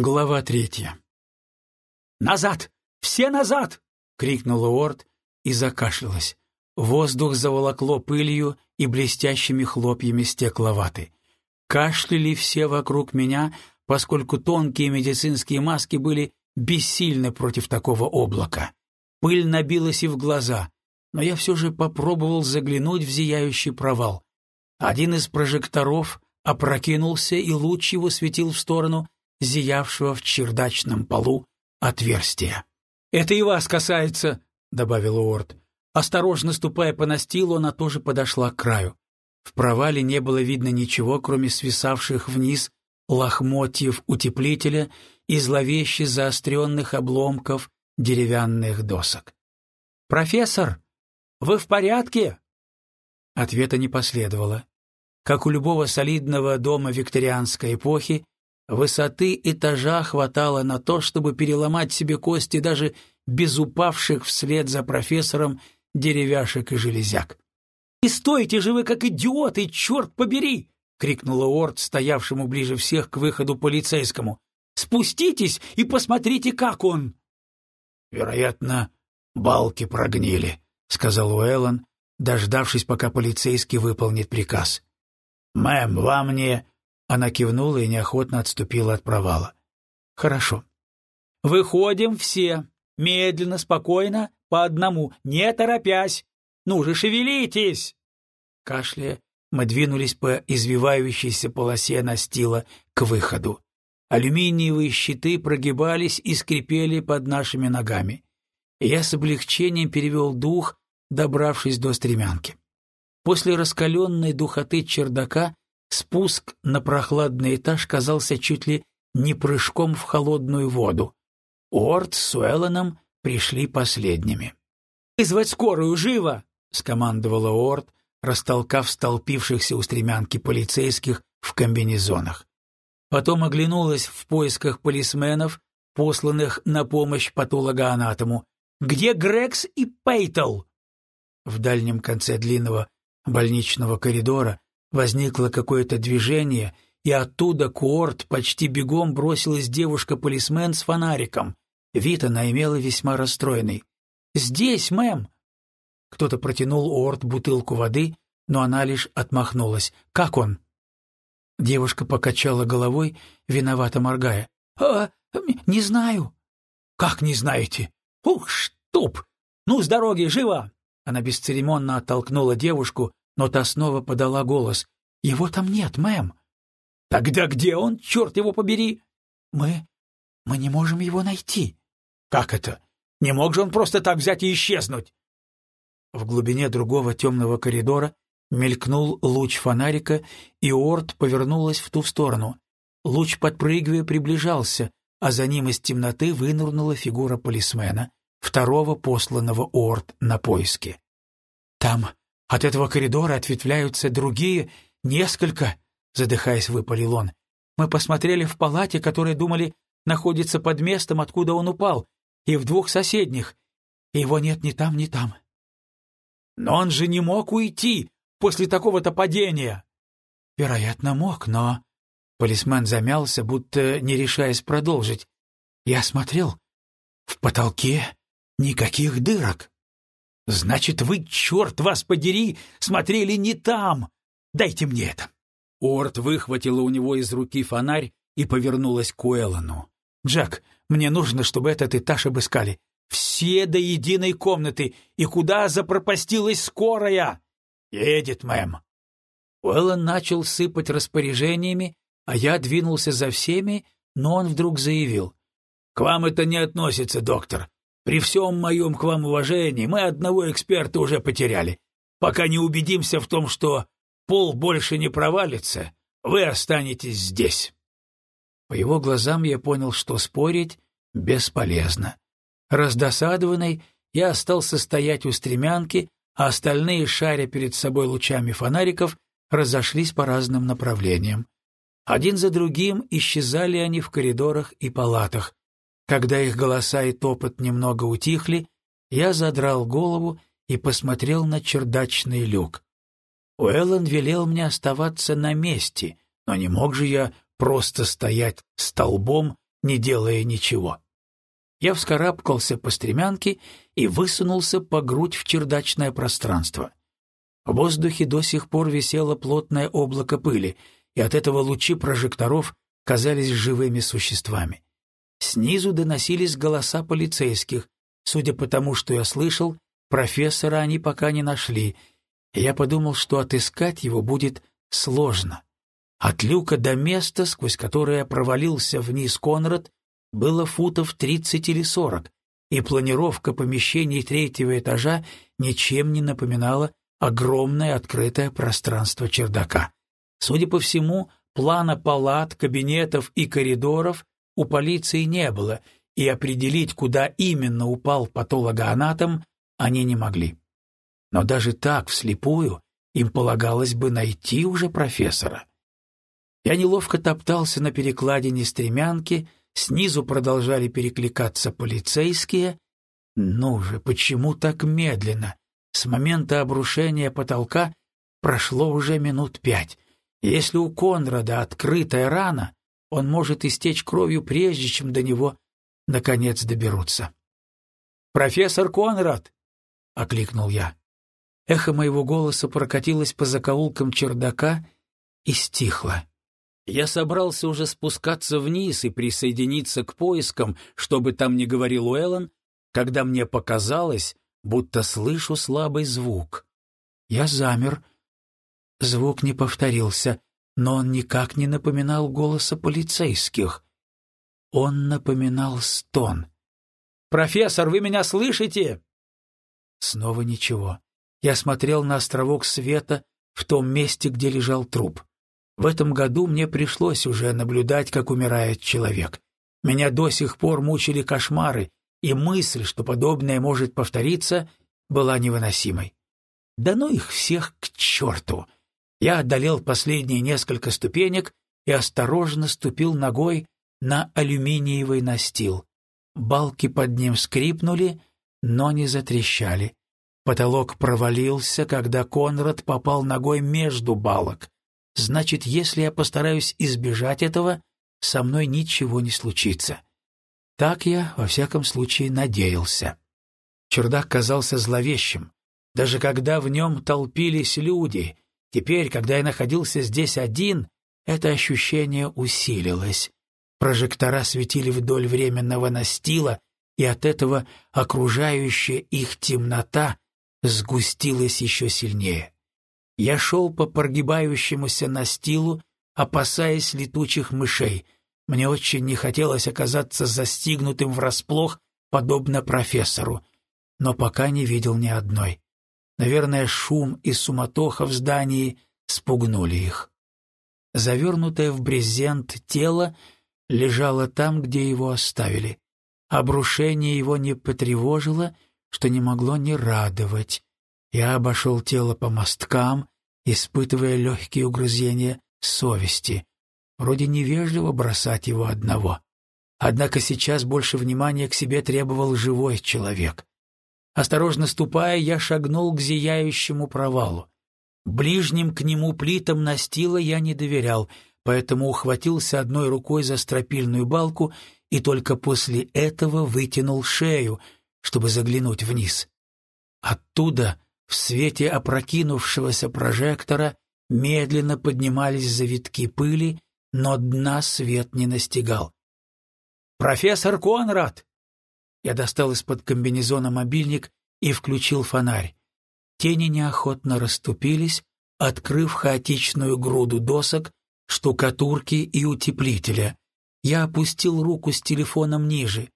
Глава третья. «Назад! Все назад!» — крикнула Орд и закашлялась. Воздух заволокло пылью и блестящими хлопьями стекловаты. Кашляли все вокруг меня, поскольку тонкие медицинские маски были бессильны против такого облака. Пыль набилась и в глаза, но я все же попробовал заглянуть в зияющий провал. Один из прожекторов опрокинулся, и луч его светил в сторону зиявшего в чердачном полу отверстия. «Это и вас касается», — добавил Уорд. Осторожно ступая по настилу, она тоже подошла к краю. В провале не было видно ничего, кроме свисавших вниз лохмотьев утеплителя и зловеще заостренных обломков деревянных досок. «Профессор, вы в порядке?» Ответа не последовало. Как у любого солидного дома викторианской эпохи, Высоты этажа хватало на то, чтобы переломать себе кости даже без упавших вслед за профессором деревяшек и железяк. «И стойте же вы, как идиоты, черт побери!» — крикнула Орд, стоявшему ближе всех к выходу полицейскому. «Спуститесь и посмотрите, как он!» «Вероятно, балки прогнили», — сказал Уэллон, дождавшись, пока полицейский выполнит приказ. «Мэм, вам не...» Она кивнула и неохотно отступила от провала. «Хорошо. Выходим все. Медленно, спокойно, по одному, не торопясь. Ну же, шевелитесь!» Кашляя, мы двинулись по извивающейся полосе настила к выходу. Алюминиевые щиты прогибались и скрипели под нашими ногами. Я с облегчением перевел дух, добравшись до стремянки. После раскаленной духоты чердака Спуск на прохладный этаж казался чуть ли не прыжком в холодную воду. Уорд с Уэллоном пришли последними. «Вызвать скорую, живо!» — скомандовала Уорд, растолкав столпившихся у стремянки полицейских в комбинезонах. Потом оглянулась в поисках полисменов, посланных на помощь патологоанатому. «Где Грекс и Пейтл?» В дальнем конце длинного больничного коридора Возникло какое-то движение, и оттуда к Уорд почти бегом бросилась девушка-полисмен с фонариком. Вид она имела весьма расстроенный. «Здесь, мэм!» Кто-то протянул Уорд бутылку воды, но она лишь отмахнулась. «Как он?» Девушка покачала головой, виновато моргая. «А, не знаю». «Как не знаете?» «Ух, штуп! Ну, с дороги, живо!» Она бесцеремонно оттолкнула девушку, но та снова подала голос. «Его там нет, мэм». «Тогда где он, черт его побери?» «Мы... мы не можем его найти». «Как это? Не мог же он просто так взять и исчезнуть?» В глубине другого темного коридора мелькнул луч фонарика, и Орд повернулась в ту сторону. Луч, подпрыгивая, приближался, а за ним из темноты вынырнула фигура полисмена, второго посланного Орд на поиски. «Там от этого коридора ответвляются другие, несколько, задыхаясь, выпалил он. Мы посмотрели в палате, которая, думали, находится под местом, откуда он упал, и в двух соседних. Его нет ни там, ни там. Но он же не мог уйти после такого-то падения. Вероятно, мог, но... Полисмен замялся, будто не решаясь продолжить. Я смотрел. В потолке никаких дырок. Значит, вы, черт вас подери, смотрели не там. Дайте мне это. Орт выхватила у него из руки фонарь и повернулась к Уэллону. «Джек, мне нужно, чтобы этот этаж обыскали. Все до единой комнаты. И куда запропастилась скорая?» «Едет, мэм». Уэллон начал сыпать распоряжениями, а я двинулся за всеми, но он вдруг заявил. «К вам это не относится, доктор. При всем моем к вам уважении мы одного эксперта уже потеряли. Пока не убедимся в том, что пол больше не провалится, вы останетесь здесь». По его глазам я понял, что спорить бесполезно. Раздосадованный, я остался стоять у стремянки, а остальные, шаря перед собой лучами фонариков, разошлись по разным направлениям. Один за другим исчезали они в коридорах и палатах, когда их голоса и топот немного утихли, я задрал голову и посмотрел на чердачный люк. Уэллон велел мне оставаться на месте, но не мог же я просто стоять столбом, не делая ничего. Я вскарабкался по стремянке и высунулся по грудь в чердачное пространство. В воздухе до сих пор висело плотное облако пыли, и от этого лучи прожекторов казались живыми существами. Снизу доносились голоса полицейских. Судя по тому, что я слышал, профессора они пока не нашли, я подумал, что отыскать его будет сложно. От люка до места, сквозь которое провалился вниз Конрад, было футов тридцать или сорок, и планировка помещений третьего этажа ничем не напоминала огромное открытое пространство чердака. Судя по всему, плана палат, кабинетов и коридоров у полиции не было, и определить, куда именно упал патологоанатом, они не могли. Но даже так, вслепую, им полагалось бы найти уже профессора. Я неловко топтался на перекладине стремянки, снизу продолжали перекликаться полицейские. Ну же, почему так медленно? С момента обрушения потолка прошло уже минут пять. Если у Конрада открытая рана, он может истечь кровью, прежде чем до него наконец доберутся. «Профессор Конрад!» — окликнул я. Эхо моего голоса прокатилось по закоулкам чердака и стихло. Я собрался уже спускаться вниз и присоединиться к поискам, чтобы там не говорил Уэллон, когда мне показалось, будто слышу слабый звук. Я замер. Звук не повторился, но он никак не напоминал голоса полицейских. Он напоминал стон. «Профессор, вы меня слышите?» Снова ничего. Я смотрел на островок света в том месте, где лежал труп. В этом году мне пришлось уже наблюдать, как умирает человек. Меня до сих пор мучили кошмары, и мысль, что подобное может повториться, была невыносимой. Да ну их всех к черту! Я одолел последние несколько ступенек и осторожно ступил ногой на алюминиевый настил. Балки под ним скрипнули, но не затрещали. Потолок провалился, когда Конрад попал ногой между балок. Значит, если я постараюсь избежать этого, со мной ничего не случится. Так я, во всяком случае, надеялся. Чердак казался зловещим. Даже когда в нем толпились люди, теперь, когда я находился здесь один, это ощущение усилилось. Прожектора светили вдоль временного настила, и от этого окружающая их темнота сгустилась еще сильнее. Я шел по прогибающемуся настилу, опасаясь летучих мышей. Мне очень не хотелось оказаться застигнутым врасплох, подобно профессору, но пока не видел ни одной. Наверное, шум и суматоха в здании спугнули их. Завернутое в брезент тело лежало там, где его оставили. Обрушение его не потревожило, что не могло не радовать. Я обошел тело по мосткам, испытывая легкие угрызения совести. Вроде невежливо бросать его одного. Однако сейчас больше внимания к себе требовал живой человек. Осторожно ступая, я шагнул к зияющему провалу. Ближним к нему плитам настила я не доверял, поэтому ухватился одной рукой за стропильную балку и только после этого вытянул шею, чтобы заглянуть вниз. Оттуда в свете опрокинувшегося прожектора медленно поднимались завитки пыли, но дна свет не настигал. «Профессор Конрад!» Я достал из-под комбинезона мобильник и включил фонарь. Тени неохотно расступились, открыв хаотичную груду досок, штукатурки и утеплителя. Я опустил руку с телефоном ниже.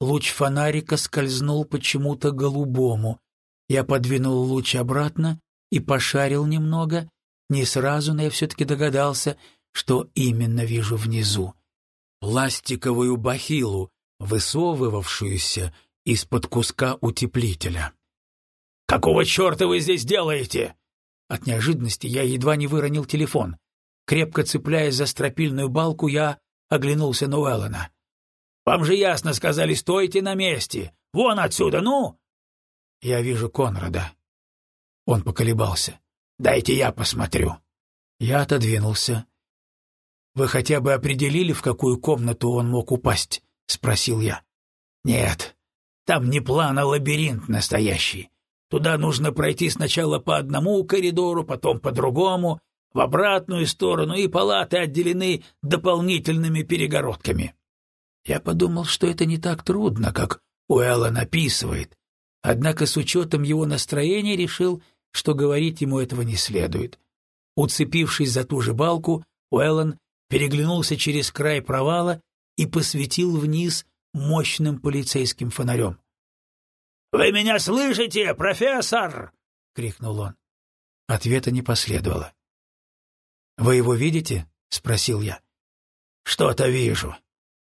Луч фонарика скользнул почему-то голубому. Я подвинул луч обратно и пошарил немного. Не сразу, но я все-таки догадался, что именно вижу внизу. Пластиковую бахилу, высовывавшуюся из-под куска утеплителя. «Какого черта вы здесь делаете?» От неожиданности я едва не выронил телефон. Крепко цепляясь за стропильную балку, я оглянулся на Уэллона. «Вам же ясно сказали, стойте на месте! Вон отсюда, ну!» Я вижу Конрада. Он поколебался. Дайте я посмотрю. Я отодвинулся. Вы хотя бы определили, в какую комнату он мог упасть? Спросил я. Нет. Там не план, а лабиринт настоящий. Туда нужно пройти сначала по одному коридору, потом по другому, в обратную сторону, и палаты отделены дополнительными перегородками. Я подумал, что это не так трудно, как Уэллон описывает, однако с учетом его настроения решил, что говорить ему этого не следует. Уцепившись за ту же балку, Уэллон переглянулся через край провала и посветил вниз мощным полицейским фонарем. «Вы меня слышите, профессор?» — крикнул он. Ответа не последовало. «Вы его видите?» — спросил я. «Что-то вижу.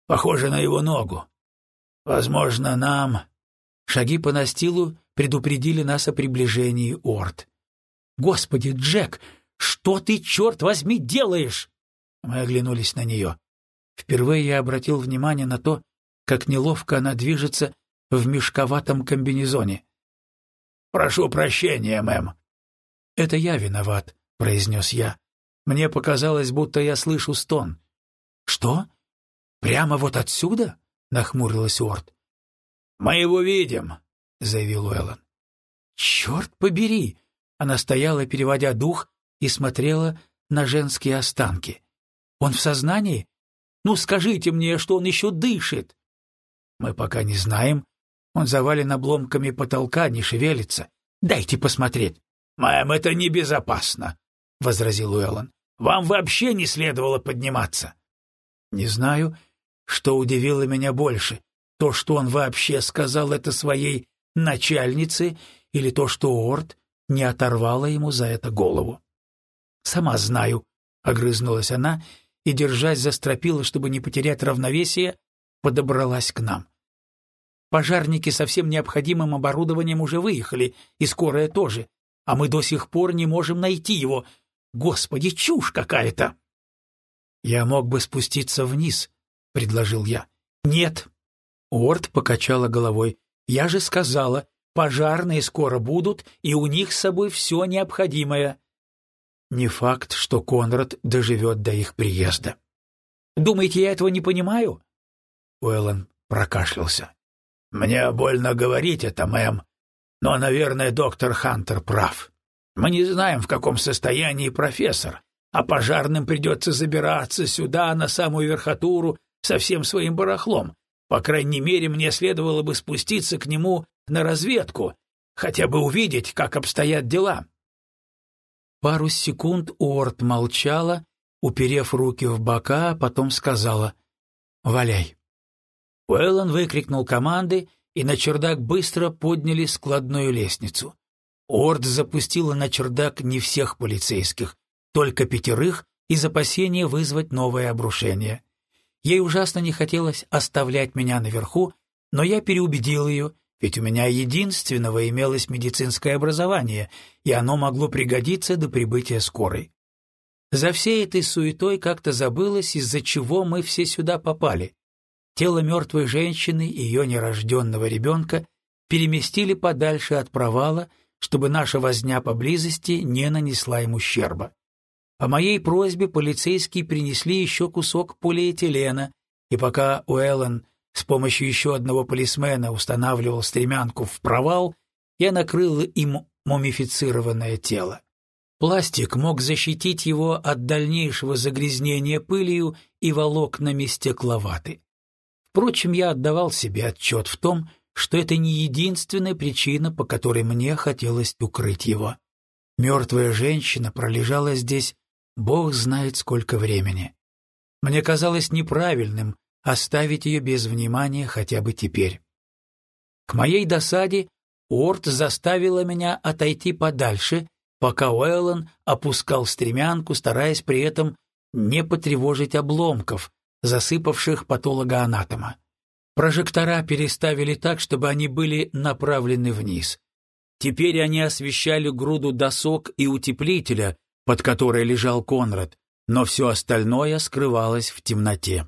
Похоже на его ногу. Возможно, нам...» Шаги по настилу предупредили нас о приближении Орд. «Господи, Джек, что ты, черт возьми, делаешь?» Мы оглянулись на нее. Впервые я обратил внимание на то, как неловко она движется в мешковатом комбинезоне. «Прошу прощения, мэм». «Это я виноват», — произнес я. Мне показалось, будто я слышу стон. «Что? Прямо вот отсюда?» — нахмурилась Уорд. «Мы его видим», — заявил Уэллон. «Черт побери!» Она стояла, переводя дух, и смотрела на женские останки. «Он в сознании? Ну, скажите мне, что он еще дышит!» «Мы пока не знаем. Он завален обломками потолка, не шевелится. Дайте посмотреть». «Мэм, это небезопасно», — возразил Уэллон. Вам вообще не следовало подниматься. Не знаю, что удивило меня больше, то, что он вообще сказал это своей начальнице, или то, что Орд не оторвала ему за это голову. Сама знаю, огрызнулась она и, держась за стропила, чтобы не потерять равновесие, подобралась к нам. Пожарники со всем необходимым оборудованием уже выехали, и скорая тоже, а мы до сих пор не можем найти его, Господи, чушь какая-то!» «Я мог бы спуститься вниз», — предложил я. «Нет». Уорд покачала головой. «Я же сказала, пожарные скоро будут, и у них с собой все необходимое». Не факт, что Конрад доживет до их приезда. «Думаете, я этого не понимаю?» Уэллон прокашлялся. «Мне больно говорить это, мэм, но, наверное, доктор Хантер прав. Мы не знаем, в каком состоянии профессор, а пожарным придется забираться сюда, на самую верхотуру, со всем своим барахлом. По крайней мере, мне следовало бы спуститься к нему на разведку, хотя бы увидеть, как обстоят дела. Пару секунд Уорд молчала, уперев руки в бока, а потом сказала «Валяй». Уэллон выкрикнул команды, и на чердак быстро подняли складную лестницу. Орд запустила на чердак не всех полицейских, только пятерых из опасения вызвать новое обрушение. Ей ужасно не хотелось оставлять меня наверху, но я переубедил ее, ведь у меня единственного имелось медицинское образование, и оно могло пригодиться до прибытия скорой. За всей этой суетой как-то забылось, из-за чего мы все сюда попали. Тело мертвой женщины и ее нерожденного ребенка переместили подальше от провала, чтобы наша возня поблизости не нанесла им ущерба. По моей просьбе полицейские принесли еще кусок полиэтилена, и пока Уэллен с помощью еще одного полисмена устанавливал стремянку в провал, я накрыл им мумифицированное тело. Пластик мог защитить его от дальнейшего загрязнения пылью и волокнами стекловаты. Впрочем, я отдавал себе отчет в том, что это не единственная причина, по которой мне хотелось укрыть его. Мертвая женщина пролежала здесь бог знает сколько времени. Мне казалось неправильным оставить ее без внимания хотя бы теперь. К моей досаде Уорд заставила меня отойти подальше, пока Уэллон опускал стремянку, стараясь при этом не потревожить обломков, засыпавших патологоанатома. Прожектора переставили так, чтобы они были направлены вниз. Теперь они освещали груду досок и утеплителя, под которой лежал Конрад, но все остальное скрывалось в темноте.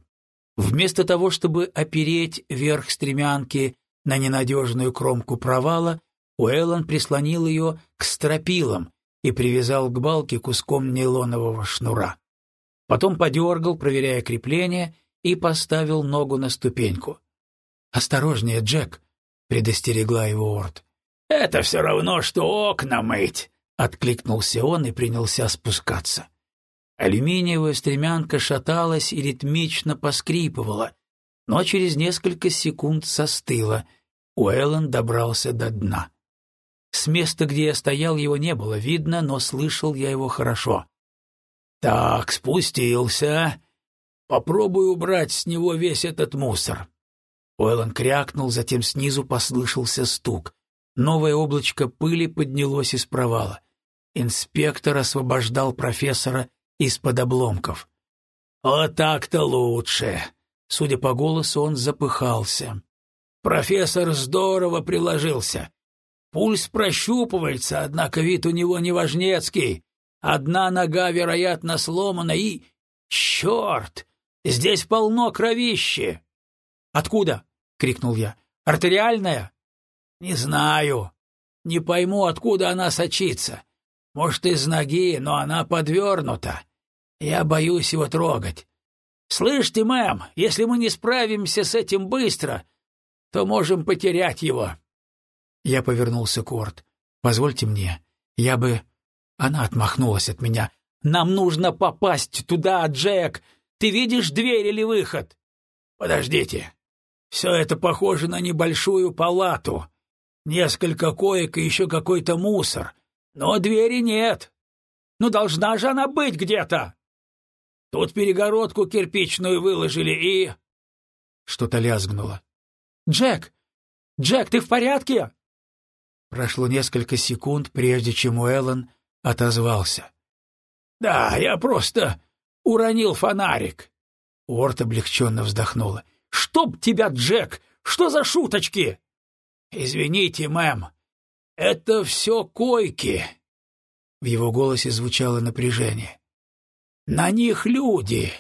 Вместо того, чтобы опереть верх стремянки на ненадежную кромку провала, Уэллон прислонил ее к стропилам и привязал к балке куском нейлонового шнура. Потом подергал, проверяя крепление, и поставил ногу на ступеньку. «Осторожнее, Джек!» — предостерегла его Орд. «Это все равно, что окна мыть!» — откликнулся он и принялся спускаться. Алюминиевая стремянка шаталась и ритмично поскрипывала, но через несколько секунд застыла. Уэллен добрался до дна. С места, где я стоял, его не было видно, но слышал я его хорошо. «Так, спустился. Попробую убрать с него весь этот мусор». Уэллен крякнул, затем снизу послышался стук. Новое облачко пыли поднялось из провала. Инспектор освобождал профессора из-под обломков. «Вот так-то лучше!» Судя по голосу, он запыхался. «Профессор здорово приложился. Пульс прощупывается, однако вид у него неважнецкий. Одна нога, вероятно, сломана и... Черт! Здесь полно кровищи!» «Откуда?» — крикнул я. «Артериальная?» «Не знаю. Не пойму, откуда она сочится. Может, из ноги, но она подвернута. Я боюсь его трогать. Слышите, мэм, если мы не справимся с этим быстро, то можем потерять его». Я повернулся к Орд. «Позвольте мне. Я бы...» Она отмахнулась от меня. «Нам нужно попасть туда, Джек! Ты видишь дверь или выход?» «Подождите. Все это похоже на небольшую палату. Несколько коек и еще какой-то мусор. Но двери нет. Ну, должна же она быть где-то!» Тут перегородку кирпичную выложили и...» Что-то лязгнуло. «Джек! Джек, ты в порядке?» Прошло несколько секунд, прежде чем Уэллон отозвался. «Да, я просто уронил фонарик». Уорд облегченно вздохнула. «Чтоб тебя, Джек! Что за шуточки?» «Извините, мэм, это все койки». В его голосе звучало напряжение. «На них люди.